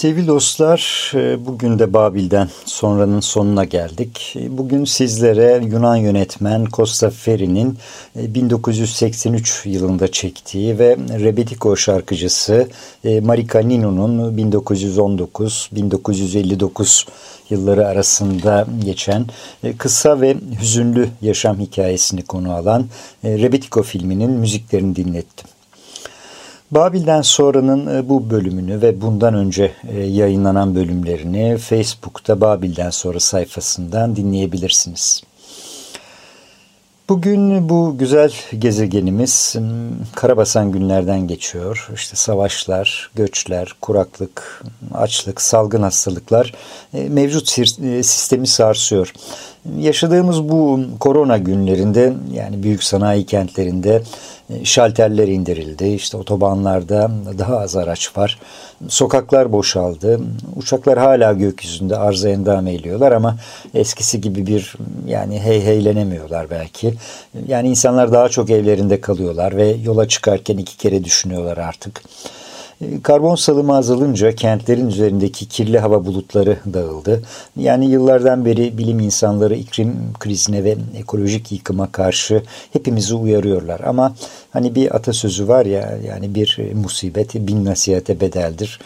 Sevgili dostlar, e, bugün de Babil'den sonranın sonuna geldik. E, bugün sizlere Yunan yönetmen Costa Ferri'nin 1983 e, yılında çektiği ve Rebetiko şarkıcısı Marika Nino'nun 1919-1959 yılları arasında geçen kısa ve hüzünlü yaşam hikayesini konu alan Rebetiko filminin müziklerini dinlettim. Babil'den sonranın e, bu bölümünü ve bundan önce e, yayınlanan bölümlerini Facebook'ta Babil'den sonra sayfasından dinleyebilirsiniz. Bugün bu güzel gezegenimiz karabasan günlerden geçiyor. İşte savaşlar, göçler, kuraklık, açlık, salgın hastalıklar e, mevcut sistemi sarsıyor. Yaşadığımız bu korona günlerinde yani büyük sanayi kentlerinde e, şalterler indirildi. İşte otobanlarda daha az araç var. Sokaklar boşaldı. Uçaklar hala gökyüzünde arıza endam ediyorlar ama eskisi gibi bir yani hey heylenemiyorlar belki. Yani insanlar daha çok evlerinde kalıyorlar ve yola çıkarken iki kere düşünüyorlar artık. E, karbon salımı azalınca kentlerin üzerindeki kirli hava bulutları dağıldı. Yani yıllardan beri bilim insanları iklim krizine ve ekolojik yıkıma karşı hepimizi uyarıyorlar. Ama hani bir atasözü var ya yani bir musibet bin nasihate bedeldir.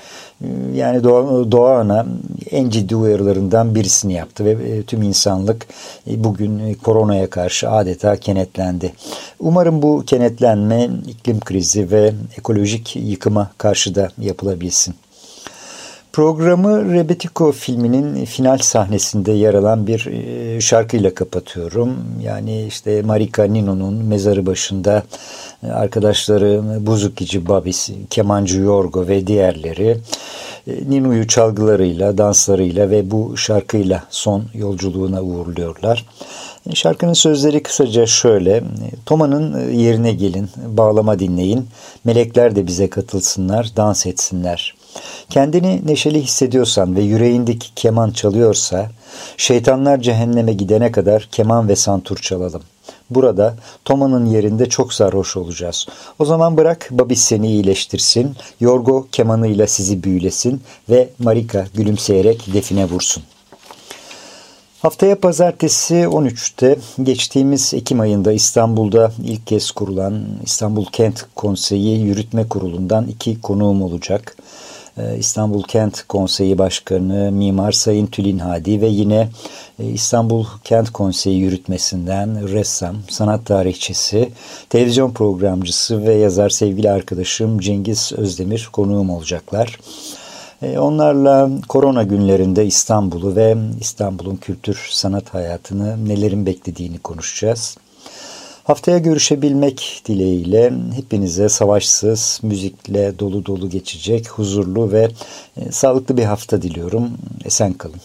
Yani doğa, doğa ana en ciddi uyarılarından birisini yaptı ve e, tüm insanlık e, bugün e, koronaya karşı adeta kenetlendi. Umarım bu kenetlenme iklim krizi ve ekolojik yıkıma karşı da yapılabilsin. Programı Rebetiko filminin final sahnesinde yer alan bir şarkıyla kapatıyorum. Yani işte Marika Nino'nun mezarı başında arkadaşları Buzukici Babis, Kemancı Yorgo ve diğerleri e, Nino'yu çalgılarıyla, danslarıyla ve bu şarkıyla son yolculuğuna uğurluyorlar. E, şarkının sözleri kısaca şöyle. E, Toma'nın yerine gelin, bağlama dinleyin. Melekler de bize katılsınlar, dans etsinler. Kendini neşeli hissediyorsan ve yüreğindeki keman çalıyorsa, şeytanlar cehenneme gidene kadar keman ve santur çalalım. Burada Toma'nın yerinde çok sarhoş olacağız. O zaman bırak Babis seni iyileştirsin, Yorgo kemanıyla sizi büyülesin ve Marika gülümseyerek define vursun. Haftaya pazartesi 13'te geçtiğimiz Ekim ayında İstanbul'da ilk kez kurulan İstanbul Kent Konseyi Yürütme Kurulu'ndan iki konuğum olacak. Ee, İstanbul Kent Konseyi Başkanı Mimar Sayın Tülin Hadi ve yine e, İstanbul Kent Konseyi yürütmesinden ressam, sanat tarihçisi, televizyon programcısı ve yazar sevgili arkadaşım Cengiz Özdemir konuğum olacaklar. E, onlarla korona günlerinde İstanbul'u ve İstanbul'un kültür sanat hayatını nelerin beklediğini konuşacağız. Haftaya görüşebilmek dileğiyle hepinize savaşsız, müzikle dolu dolu geçecek, huzurlu ve e, sağlıklı bir hafta diliyorum. Esen kalın.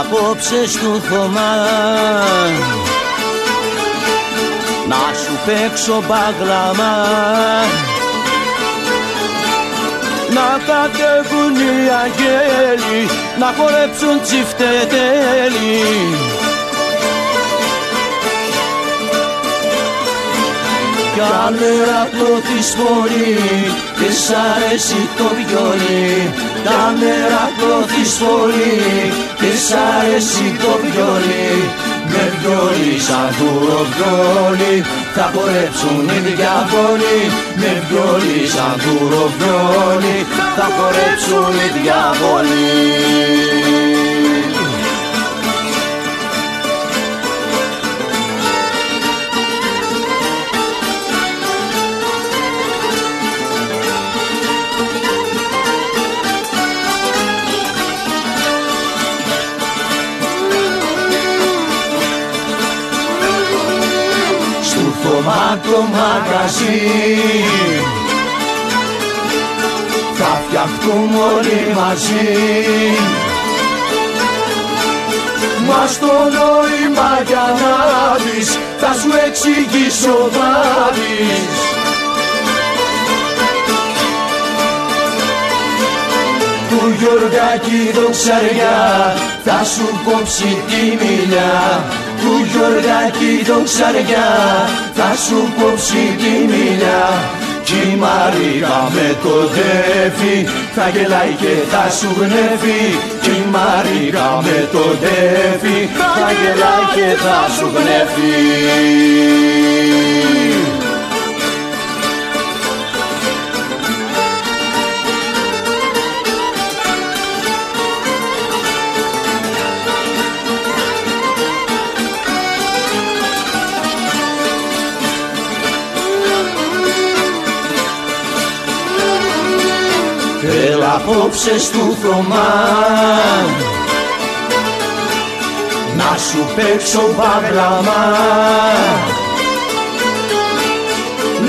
Απόψε στο χωμά. Να σου παίξω μπαγλαμά. Να κατέβουν οι αγγέλοι να χορέψουν τσιφτετέλοι κι αν της πολύ και σ' αρέσει το βιολί κι αν της πολύ και σ' αρέσει το βιολί. Με βιολί σαν βιολί θα χορέψουν οι διαβόλοι με βιολί σαν βιολί θα χορέψουν οι διαβόλοι το μαγαζί. Θα φτιαχτούμε όλοι μαζί. Μας στο νόημα για να δεις Θα σου εξηγήσω θα δεις Του Γιωργάκη δοξαριά Θα σου κόψει τη μιλιά του Γιωργάκη το ψαριά θα σου κόψει τη μιλιά. Κι η Μαρίκα με το δέφι θα γελάει και θα σου γνεύει κι η Μαρίκα με το δέφι θα γελάει και θα σου γνεύει απόψες του Θωμά να σου παίξω παγλαμά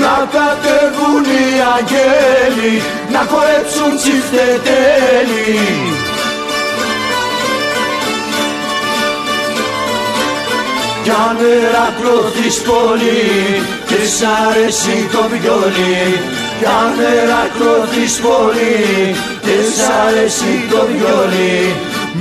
να κατεβούν οι αγγέλοι να χορέψουν τσιφτετέλοι κι αν ερακλώθεις πολύ και σ' αρέσει το βιολί κι αν ερακλώθεις πολύ και σ' αρέσει το βιολί.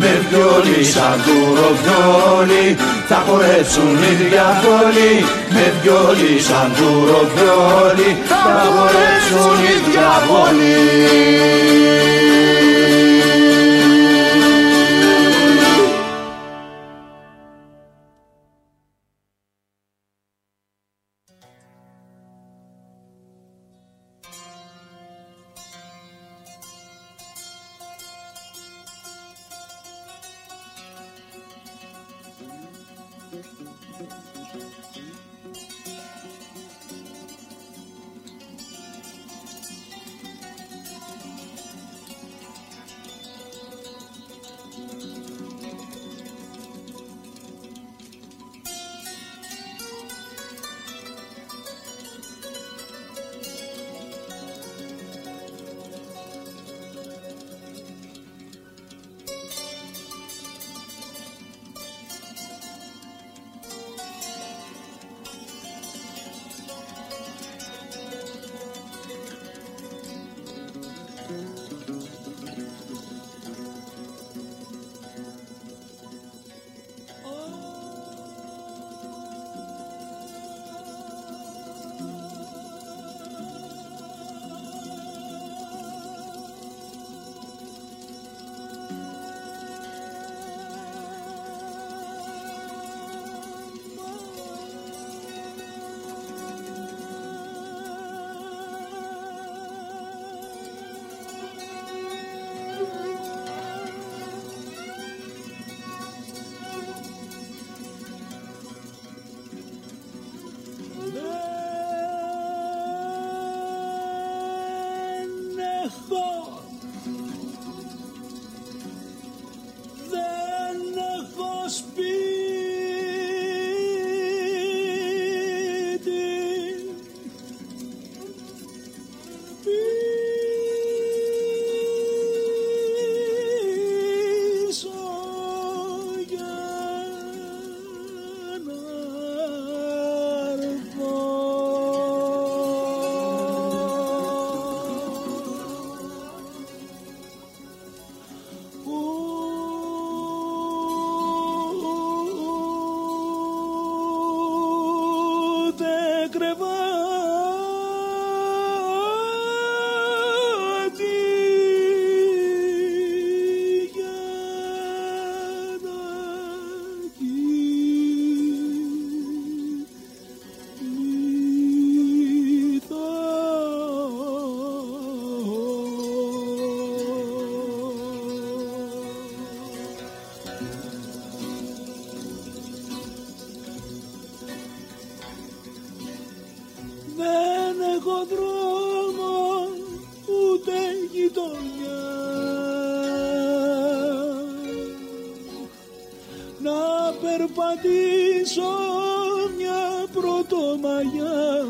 Με βιολί σαν βιολί θα χορέψουν οι διαβόλοι με βιολί σαν βιολί θα χορέψουν οι διαβόλοι δρόμο ούτε γειτονιά. Να περπατήσω μια πρωτομαγιά.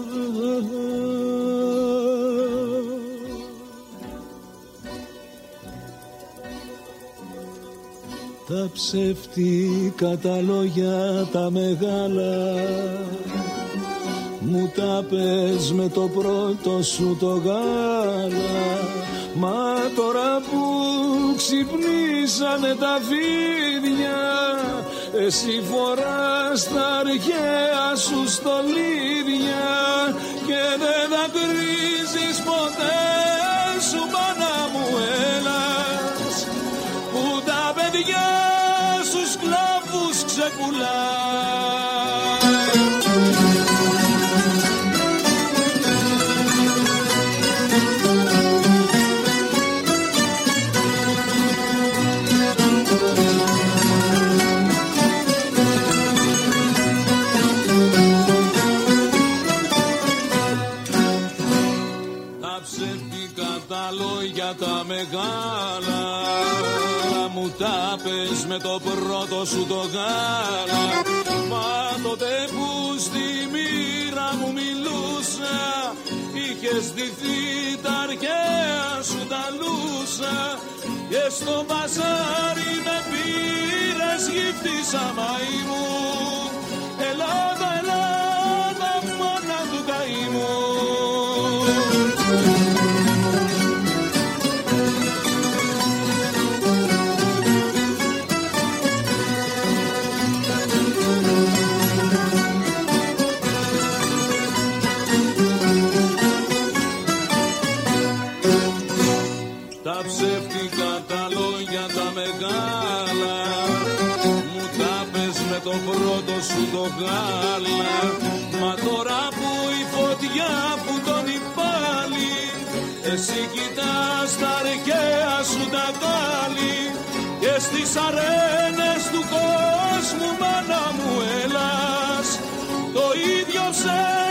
Τα ψεύτικα τα λόγια τα μεγάλα μου τα πες με το πρώτο σου το γάλα. Μα τώρα που ξυπνήσανε τα φίδια Εσύ φοράς τα αρχαία σου στολίδια Και δεν θα κρίζεις ποτέ σου μάνα μου έλας. Που τα παιδιά σου σκλάβους ξεκουλάς μεγάλα μου τα πες με το πρώτο σου το γάλα. Μα τότε που στη μοίρα μου μιλούσα Είχες δειχθεί τα αρχαία σου τα λούσα. Και στο μπαζάρι με πήρες γύφτησα μαϊμού το γάλα. Μα τώρα που η φωτιά που τον πάλι Εσύ κοιτάς τα αρχαία σου τα κάλλη. Και στις αρένες του κόσμου μάνα μου έλας. Το ίδιο ψέμα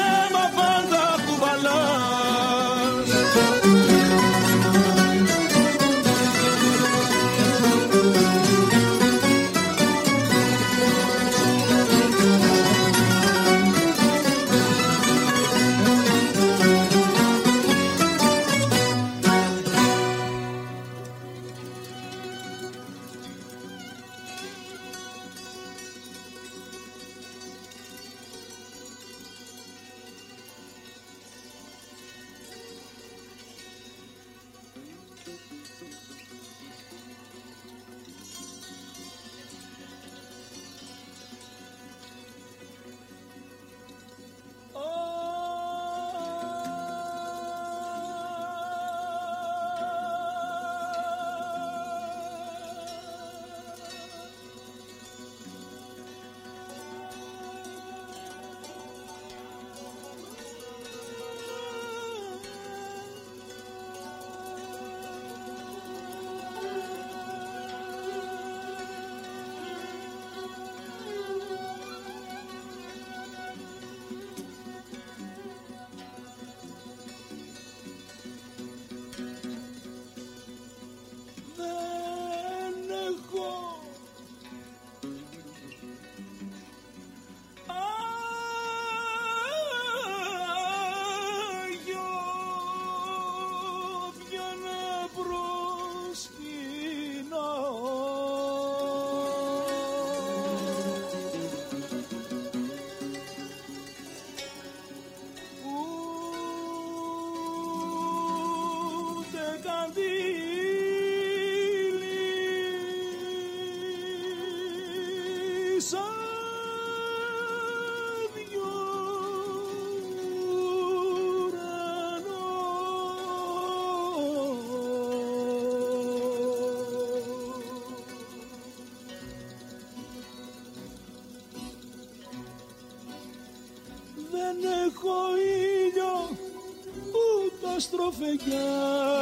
navegar.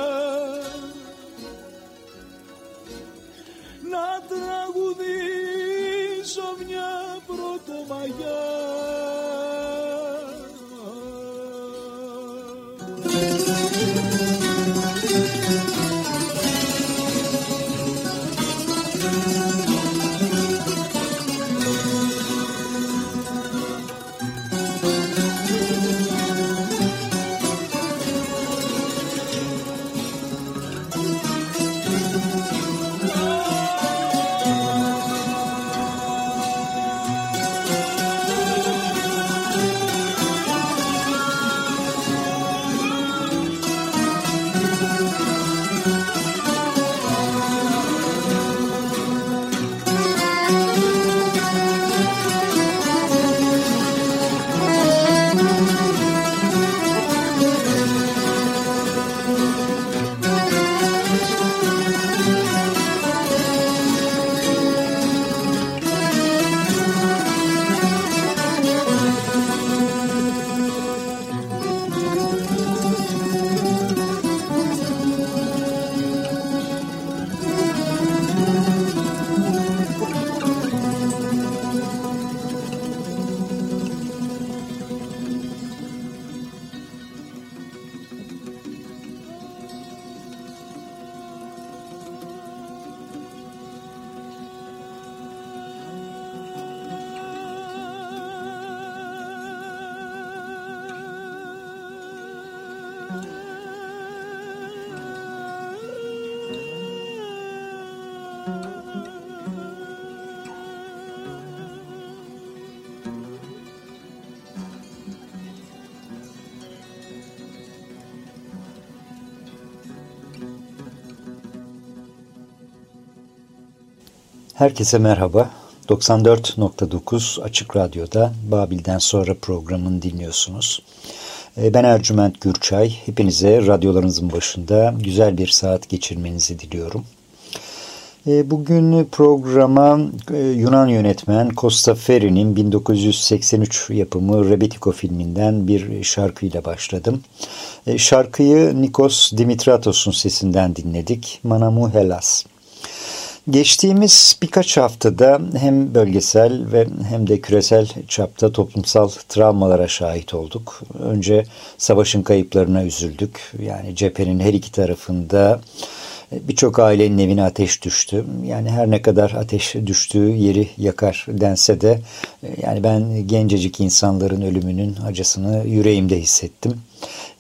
Herkese merhaba. 94.9 Açık Radyo'da Babil'den sonra programını dinliyorsunuz. Ee, ben Ercüment Gürçay. Hepinize radyolarınızın başında güzel bir saat geçirmenizi diliyorum. Ee, bugün programa e, Yunan yönetmen Costa Ferri'nin 1983 yapımı Rebetiko filminden bir şarkıyla başladım. Ee, şarkıyı Nikos Dimitratos'un sesinden dinledik. Manamu Helas. Geçtiğimiz birkaç haftada hem bölgesel ve hem de küresel çapta toplumsal travmalara şahit olduk. Önce savaşın kayıplarına üzüldük. Yani cephenin her iki tarafında birçok ailenin evine ateş düştü. Yani her ne kadar ateş düştüğü yeri yakar dense de yani ben gencecik insanların ölümünün acısını yüreğimde hissettim.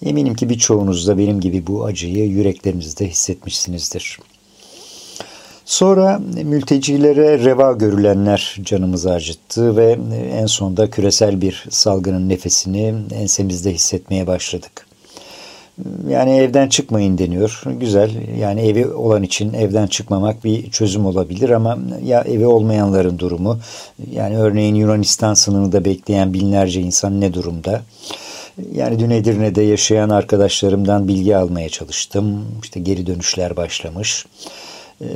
Eminim ki birçoğunuz da benim gibi bu acıyı yüreklerinizde hissetmişsinizdir. Sonra mültecilere reva görülenler canımızı acıttı ve en sonunda küresel bir salgının nefesini ensemizde hissetmeye başladık. Yani evden çıkmayın deniyor. Güzel. Yani evi olan için evden çıkmamak bir çözüm olabilir ama ya evi olmayanların durumu yani örneğin Yunanistan sınırında bekleyen binlerce insan ne durumda? Yani dün Edirne'de yaşayan arkadaşlarımdan bilgi almaya çalıştım. İşte geri dönüşler başlamış. Ee,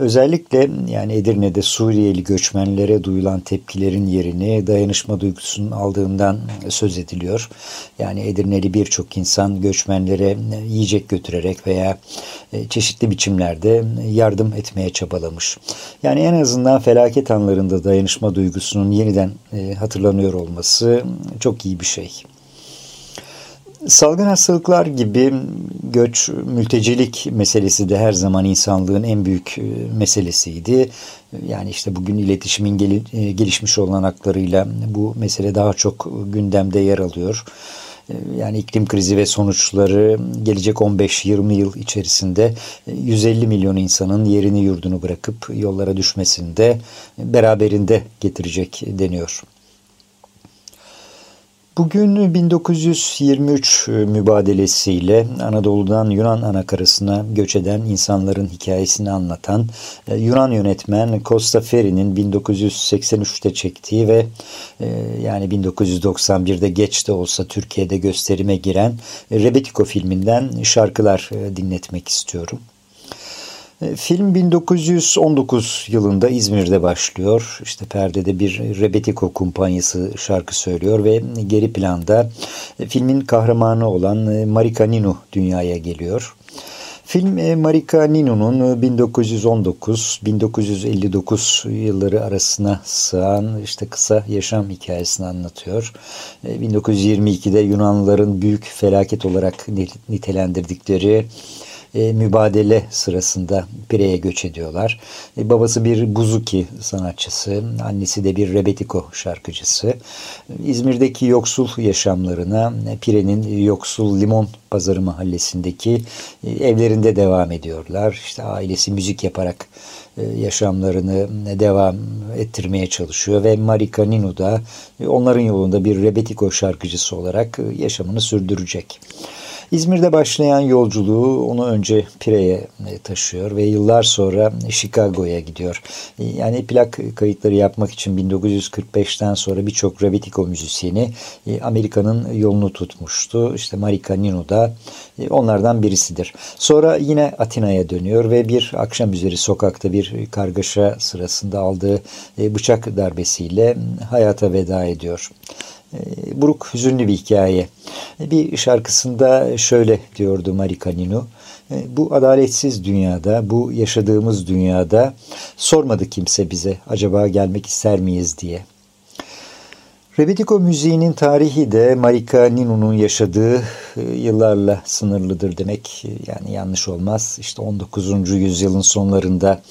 özellikle yani Edirne'de Suriyeli göçmenlere duyulan tepkilerin yerini dayanışma duygusunun aldığından söz ediliyor. Yani Edirneli birçok insan göçmenlere yiyecek götürerek veya e, çeşitli biçimlerde yardım etmeye çabalamış. Yani en azından felaket anlarında dayanışma duygusunun yeniden e, hatırlanıyor olması çok iyi bir şey. Salgın hastalıklar gibi göç, mültecilik meselesi de her zaman insanlığın en büyük e, meselesiydi. Yani işte bugün iletişimin e, gelişmiş olanaklarıyla bu mesele daha çok gündemde yer alıyor. E, yani iklim krizi ve sonuçları gelecek 15-20 yıl içerisinde 150 milyon insanın yerini yurdunu bırakıp yollara düşmesinde beraberinde getirecek deniyor. Bugün 1923 e, mübadelesiyle Anadolu'dan Yunan anakarasına göç eden insanların hikayesini anlatan e, Yunan yönetmen Costa Ferri'nin 1983'te çektiği ve e, yani 1991'de geç de olsa Türkiye'de gösterime giren Rebetiko filminden şarkılar dinletmek istiyorum. E, film 1919 yılında İzmir'de başlıyor. İşte perdede bir Rebetiko kumpanyası şarkı söylüyor ve geri planda e, filmin kahramanı olan e, Marika Ninu dünyaya geliyor. Film Marika Ninu'nun 1919-1959 yılları arasına sığan işte kısa yaşam hikayesini anlatıyor. 1922'de Yunanlıların büyük felaket olarak nitelendirdikleri e, mübadele sırasında Pire'ye göç ediyorlar. E, babası bir buzuki sanatçısı, annesi de bir rebetiko şarkıcısı. İzmir'deki yoksul yaşamlarına Pire'nin yoksul limon pazarı mahallesindeki e, evlerinde devam ediyorlar. İşte ailesi müzik yaparak e, yaşamlarını devam ettirmeye çalışıyor ve Marika Ninu da e, onların yolunda bir rebetiko şarkıcısı olarak yaşamını sürdürecek. İzmir'de başlayan yolculuğu onu önce Pire'ye e, taşıyor ve yıllar sonra Chicago'ya gidiyor. E, yani plak kayıtları yapmak için 1945'ten sonra birçok Rebetiko müzisyeni e, Amerika'nın yolunu tutmuştu. İşte Marika Nino da onlardan birisidir. Sonra yine Atina'ya dönüyor ve bir akşam üzeri sokakta bir kargaşa sırasında aldığı bıçak darbesiyle hayata veda ediyor. Ee, buruk, hüzünlü bir hikaye. Bir şarkısında şöyle diyordu Marika Nino. Ee, bu adaletsiz dünyada, bu yaşadığımız dünyada sormadı kimse bize acaba gelmek ister miyiz diye. Rebetiko müziğinin tarihi de Marika Ninu'nun yaşadığı e, yıllarla sınırlıdır demek yani yanlış olmaz. İşte 19. yüzyılın sonlarında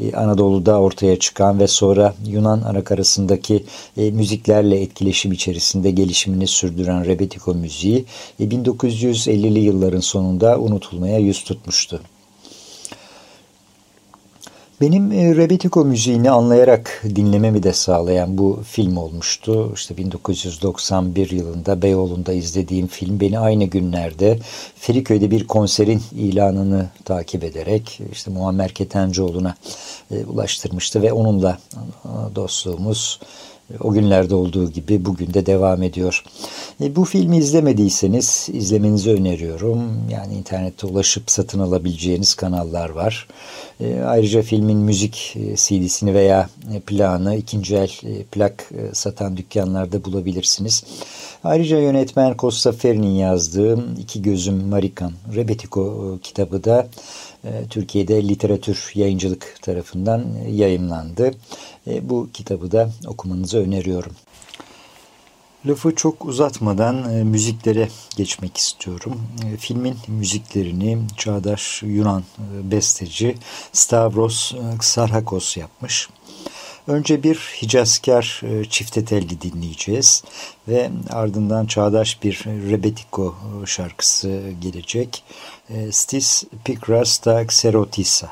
e, Anadolu'da ortaya çıkan ve sonra Yunan anakarasındaki e, müziklerle etkileşim içerisinde gelişimini sürdüren Rebetiko müziği 1950'li yılların sonunda unutulmaya yüz tutmuştu. Benim e, Rebetiko müziğini anlayarak dinlememi de sağlayan bu film olmuştu. İşte 1991 yılında Beyoğlu'nda izlediğim film beni aynı günlerde Feriköy'de bir konserin ilanını takip ederek işte Muammer Ketencoğlu'na e, ulaştırmıştı ve onunla e, dostluğumuz o günlerde olduğu gibi bugün de devam ediyor. E, bu filmi izlemediyseniz izlemenizi öneriyorum. Yani internette ulaşıp satın alabileceğiniz kanallar var. E, ayrıca filmin müzik e, CD'sini veya e, plağını ikinci el e, plak e, satan dükkanlarda bulabilirsiniz. Ayrıca yönetmen Costa Ferni'nin yazdığı İki Gözüm Marikan Rebetiko e, kitabı da Türkiye'de literatür yayıncılık tarafından yayınlandı. E, bu kitabı da okumanızı öneriyorum. Lafı çok uzatmadan e, müziklere geçmek istiyorum. Filmin müziklerini çağdaş Yunan besteci Stavros Xarhakos yapmış. Önce bir Hicazkar çifte telli dinleyeceğiz ve ardından çağdaş bir Rebetiko şarkısı gelecek. Stis Pikrasta Xerotisa.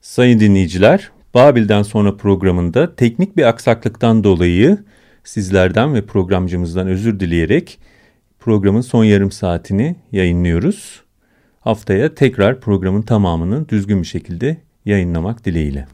Sayın dinleyiciler, Babil'den sonra programında teknik bir aksaklıktan dolayı sizlerden ve programcımızdan özür dileyerek programın son yarım saatini yayınlıyoruz. Haftaya tekrar programın tamamını düzgün bir şekilde yayınlamak dileğiyle.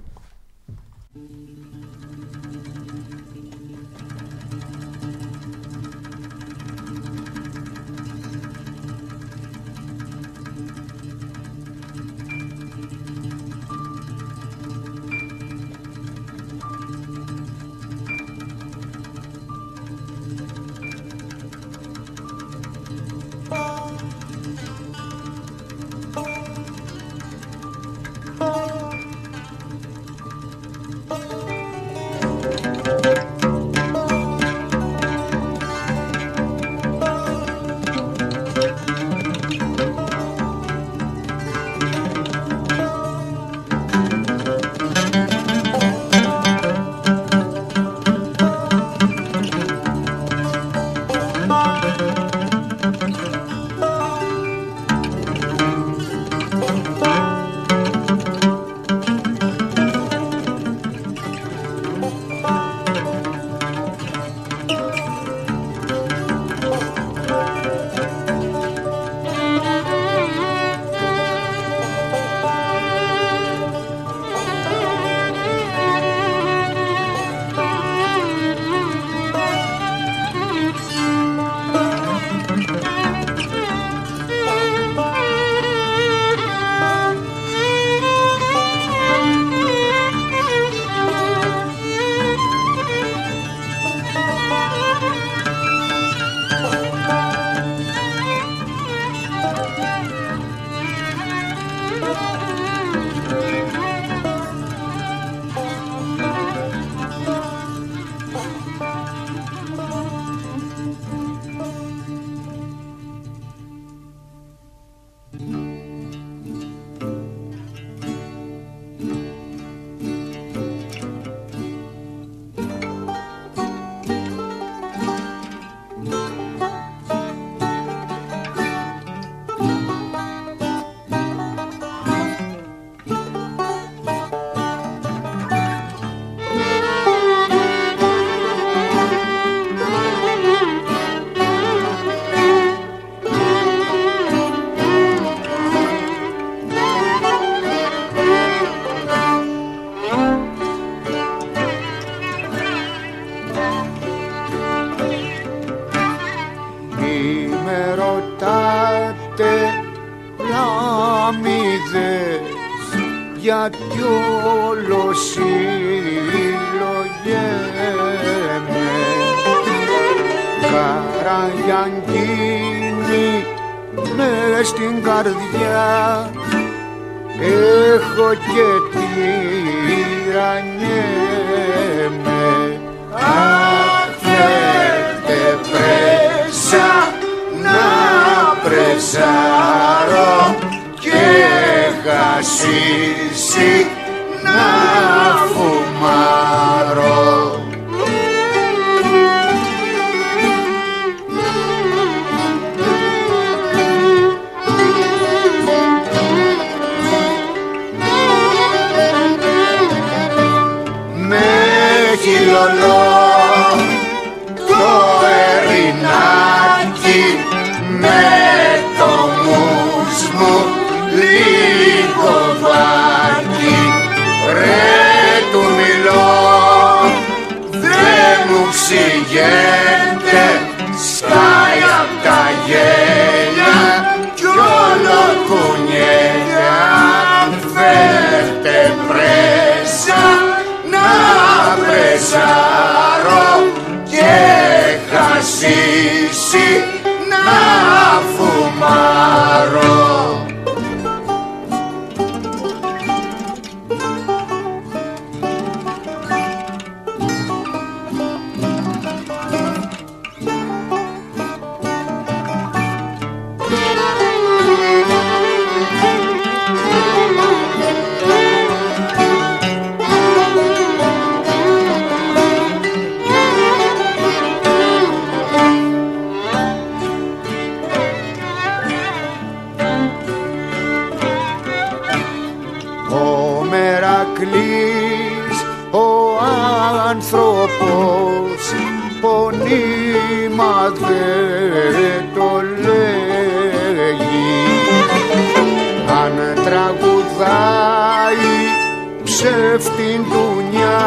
Ψεύτην τουνιά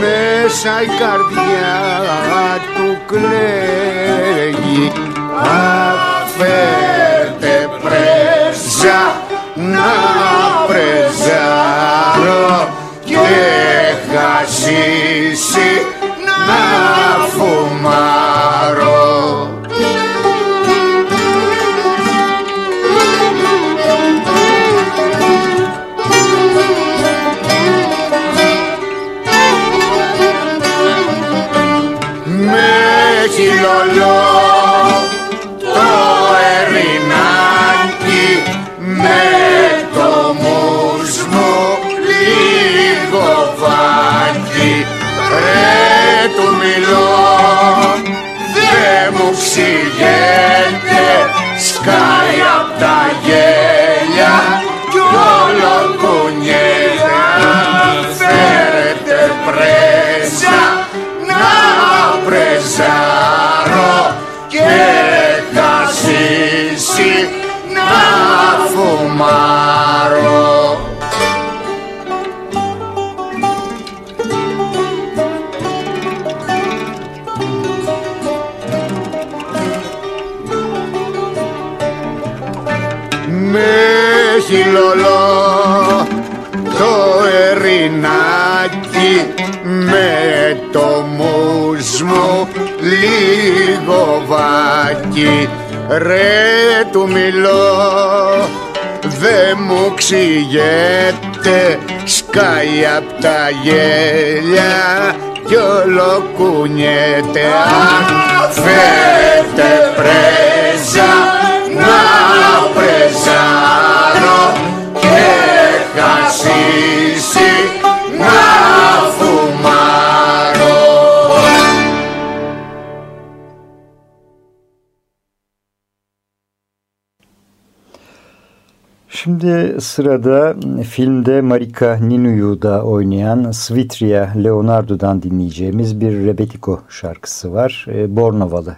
μέσα η καρδιά του κλαίγει. Αφέτε πρέζα να πρεζάρω και χασίσει φουμάρω με χιλολό το ερινάκι με το μουσμο λίγο βάκι. Ρε του μιλώ δε μου ξηγέται σκάει απ' τα γέλια κι όλο κουνιέται αν φέρετε πρέζα να πρεζάρω και χασίσει Şimdi sırada filmde Marika Ninu'yu da oynayan Svitria Leonardo'dan dinleyeceğimiz bir Rebetiko şarkısı var. E, Bornovalı.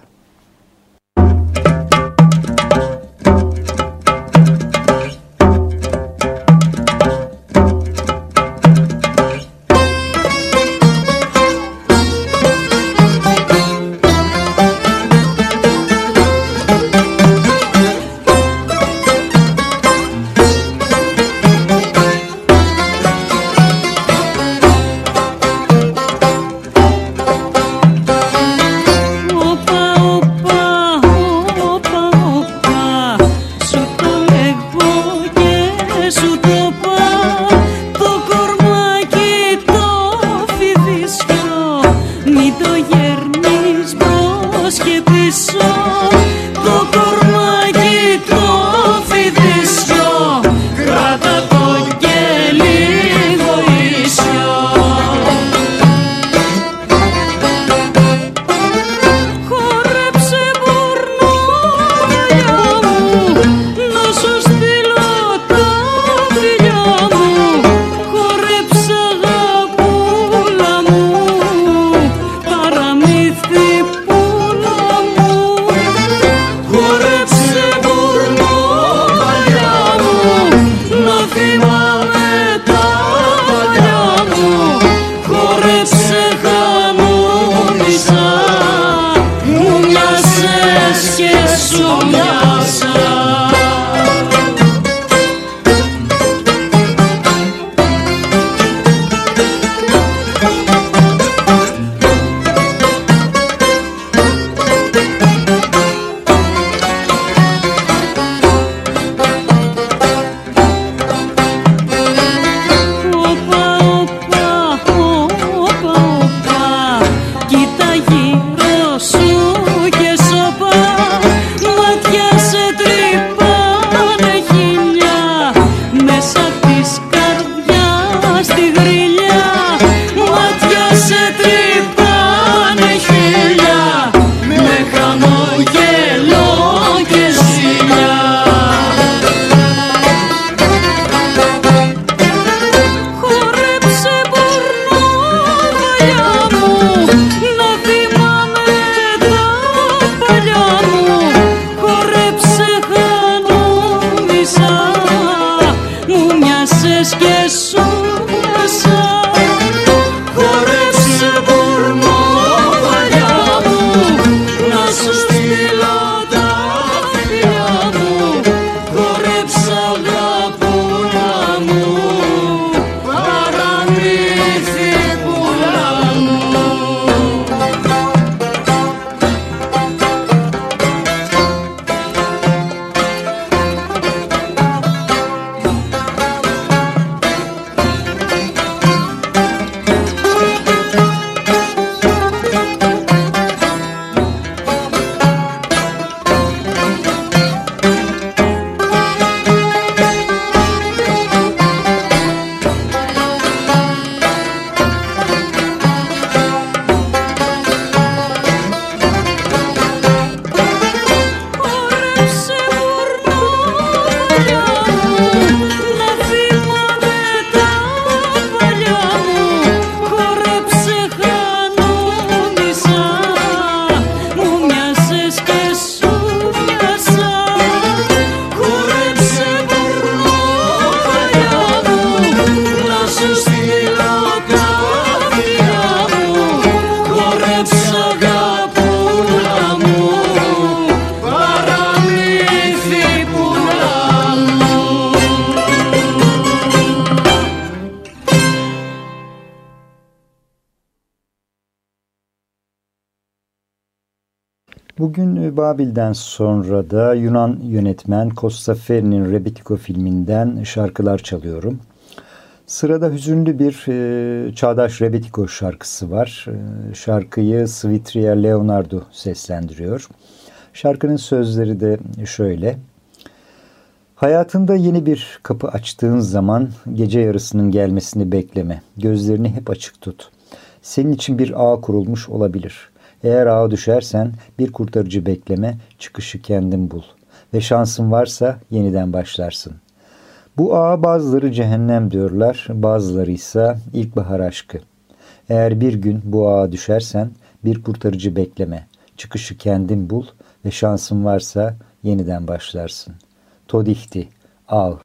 Babil'den sonra da Yunan yönetmen Costa Ferri'nin Rebetiko filminden şarkılar çalıyorum. Sırada hüzünlü bir e, çağdaş Rebetiko şarkısı var. E, şarkıyı Svitria Leonardo seslendiriyor. Şarkının sözleri de şöyle. Hayatında yeni bir kapı açtığın zaman gece yarısının gelmesini bekleme. Gözlerini hep açık tut. Senin için bir ağ kurulmuş olabilir. Eğer ağa düşersen bir kurtarıcı bekleme, çıkışı kendin bul. Ve şansın varsa yeniden başlarsın. Bu ağa bazıları cehennem diyorlar, bazıları ise ilkbahar aşkı. Eğer bir gün bu ağa düşersen bir kurtarıcı bekleme, çıkışı kendin bul ve şansın varsa yeniden başlarsın. Todihti, al.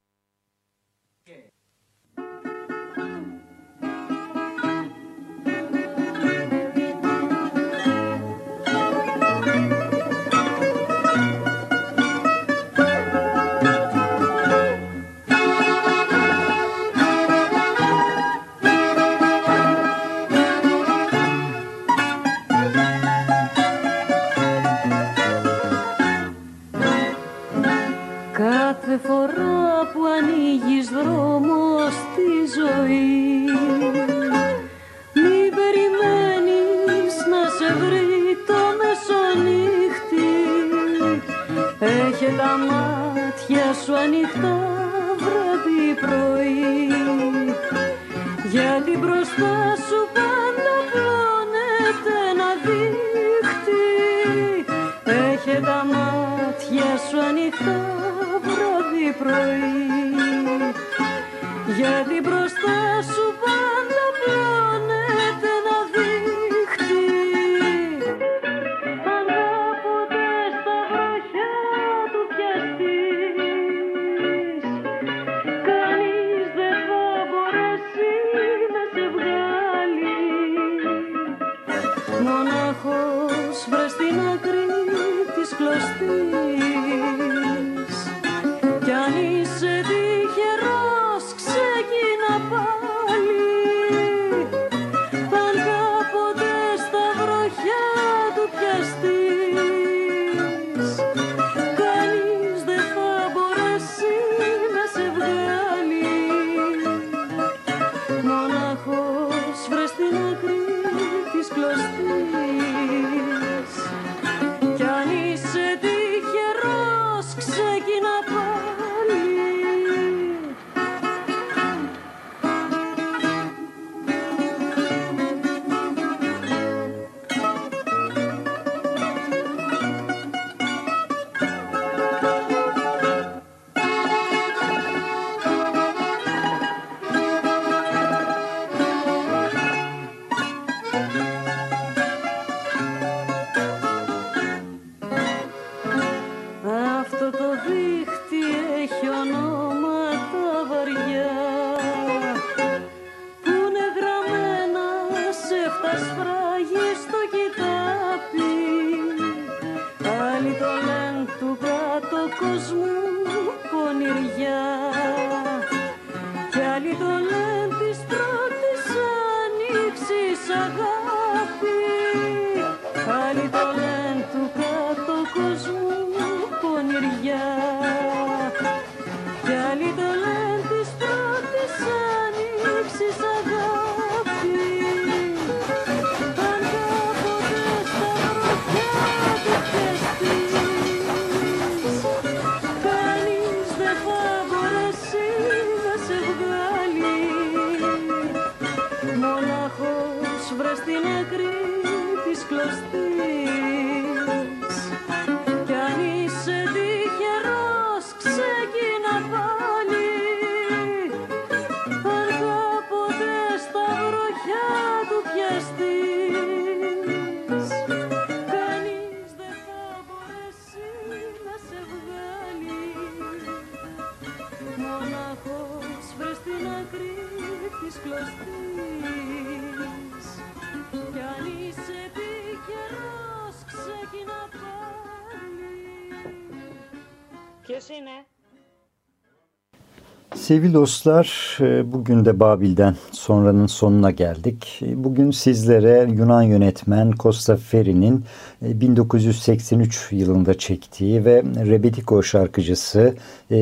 Sevgili dostlar, e, bugün de Babil'den sonranın sonuna geldik. E, bugün sizlere Yunan yönetmen Costa Ferri'nin 1983 e, yılında çektiği ve Rebetiko şarkıcısı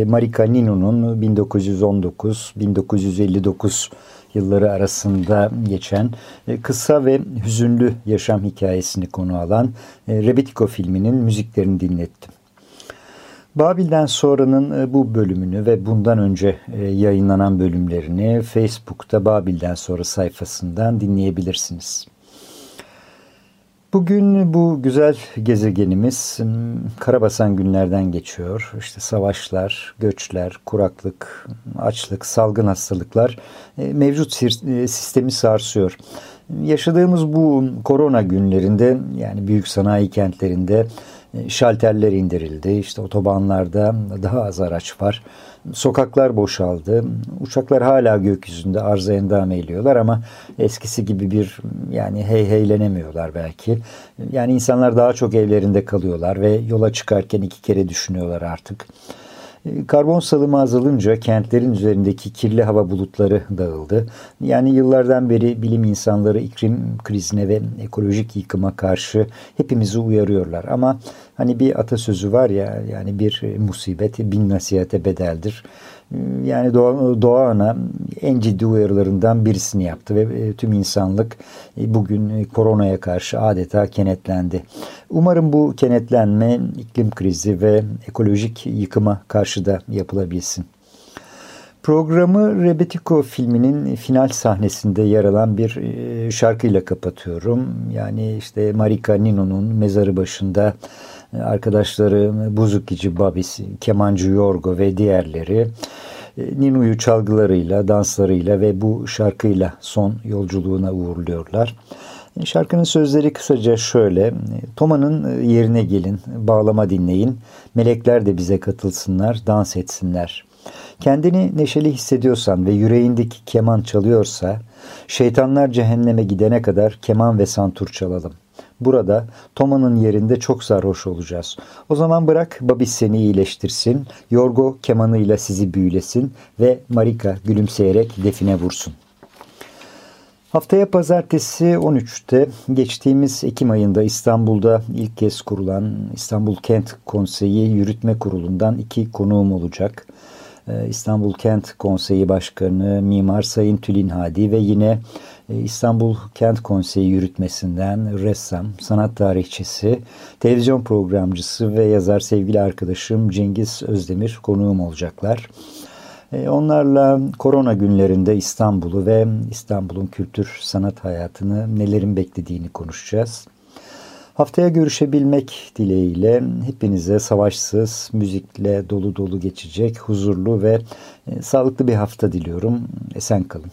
Marika Nino'nun 1919-1959 yılları arasında geçen kısa ve hüzünlü yaşam hikayesini konu alan Rebetiko filminin müziklerini dinlettim. Babil'den sonranın e, bu bölümünü ve bundan önce e, yayınlanan bölümlerini Facebook'ta Babil'den sonra sayfasından dinleyebilirsiniz. Bugün bu güzel gezegenimiz karabasan günlerden geçiyor. İşte savaşlar, göçler, kuraklık, açlık, salgın hastalıklar e, mevcut sistemi sarsıyor. Yaşadığımız bu korona günlerinde yani büyük sanayi kentlerinde şalterler indirildi. İşte otobanlarda daha az araç var. Sokaklar boşaldı. Uçaklar hala gökyüzünde arıza endam ediyorlar ama eskisi gibi bir yani hey heylenemiyorlar belki. Yani insanlar daha çok evlerinde kalıyorlar ve yola çıkarken iki kere düşünüyorlar artık. Karbon salımı azalınca kentlerin üzerindeki kirli hava bulutları dağıldı. Yani yıllardan beri bilim insanları iklim krizine ve ekolojik yıkıma karşı hepimizi uyarıyorlar. Ama hani bir atasözü var ya yani bir musibet bin nasihate bedeldir. Yani doğa, ana en ciddi uyarılarından birisini yaptı ve e, tüm insanlık e, bugün e, koronaya karşı adeta kenetlendi. Umarım bu kenetlenme iklim krizi ve ekolojik yıkıma karşı da yapılabilsin. Programı Rebetiko filminin final sahnesinde yer alan bir şarkıyla kapatıyorum. Yani işte Marika Nino'nun mezarı başında arkadaşları Buzukici Babis, Kemancı Yorgo ve diğerleri Ninu'yu çalgılarıyla, danslarıyla ve bu şarkıyla son yolculuğuna uğurluyorlar. E, şarkının sözleri kısaca şöyle. E, Toma'nın yerine gelin, bağlama dinleyin. Melekler de bize katılsınlar, dans etsinler. Kendini neşeli hissediyorsan ve yüreğindeki keman çalıyorsa, şeytanlar cehenneme gidene kadar keman ve santur çalalım. Burada Toma'nın yerinde çok sarhoş olacağız. O zaman bırak Babis seni iyileştirsin, Yorgo kemanıyla sizi büyülesin ve Marika gülümseyerek define vursun. Haftaya pazartesi 13'te geçtiğimiz Ekim ayında İstanbul'da ilk kez kurulan İstanbul Kent Konseyi Yürütme Kurulu'ndan iki konuğum olacak. Ee, İstanbul Kent Konseyi Başkanı Mimar Sayın Tülin Hadi ve yine e, İstanbul Kent Konseyi yürütmesinden ressam, sanat tarihçisi, televizyon programcısı ve yazar sevgili arkadaşım Cengiz Özdemir konuğum olacaklar. E, onlarla korona günlerinde İstanbul'u ve İstanbul'un kültür sanat hayatını nelerin beklediğini konuşacağız. Haftaya görüşebilmek dileğiyle hepinize savaşsız, müzikle dolu dolu geçecek, huzurlu ve e, sağlıklı bir hafta diliyorum. Esen kalın.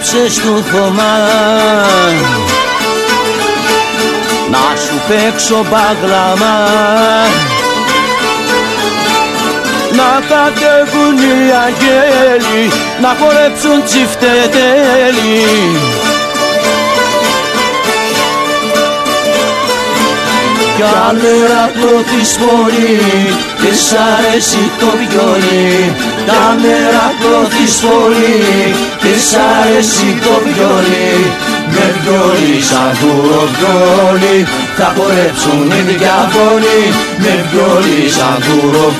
Απόψες στο χωμά να σου παίξω μπαγλαμά. Να κατέβουν οι αγγέλοι να χορέψουν τσιφτετέλοι Κι αν νεράτο της μωρή της αρέσει το βιολί Τα νεράτο της μωρή της αρέσει το βιολί. Με βιολί σαν βιολί θα χορέψουν οι διαβόλοι. Με βιολί σαν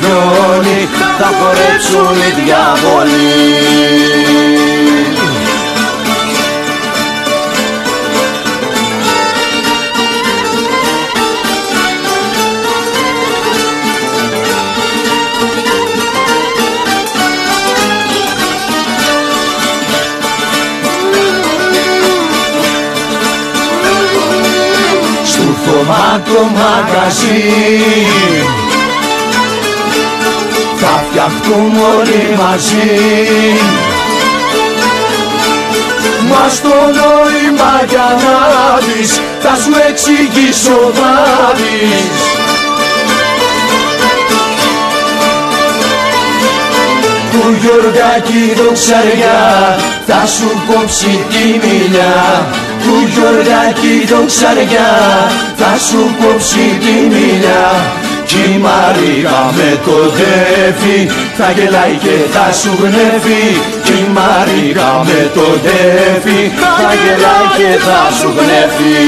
βιολί θα χορέψουν οι διαβόλοι το μαγαζί. Θα φτιαχτούμε όλοι μαζί. Μας στο νόημα για να δεις Θα σου εξηγήσω θα δεις. Του Γιωργάκη δοξαριά θα σου κόψει τη μιλιά Του Γιωργάκη δοξαριά θα σου κόψει τη μιλιά. Κι η Μαρίκα με το δέφι θα γελάει και θα σου γνεύει Κι η Μαρίκα με το δέφι θα γελάει και θα σου γνεύει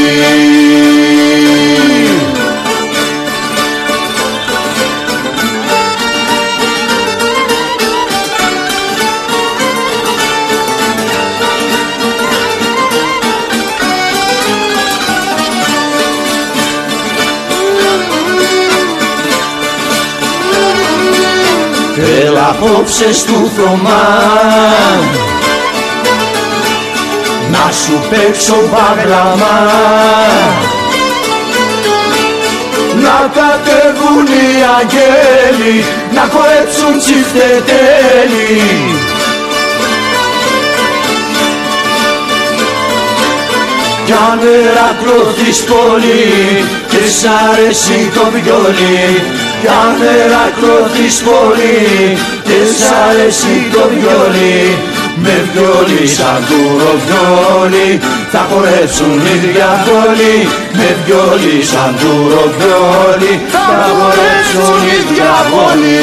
απόψες του Θωμά Να σου παίξω μπαγλαμά Να κατεβούν οι αγγέλοι Να χορέψουν τσιφτετέλοι Κι αν ερακλωθείς πολύ και σ' αρέσει το βιολί κι αν ερακλωθείς πολύ και σ' αρέσει το βιολί. Με βιολί σαν τουροβιόλι θα χορέψουν οι διαβόλοι με βιολί σαν τουροβιόλι θα χορέψουν οι διαβόλοι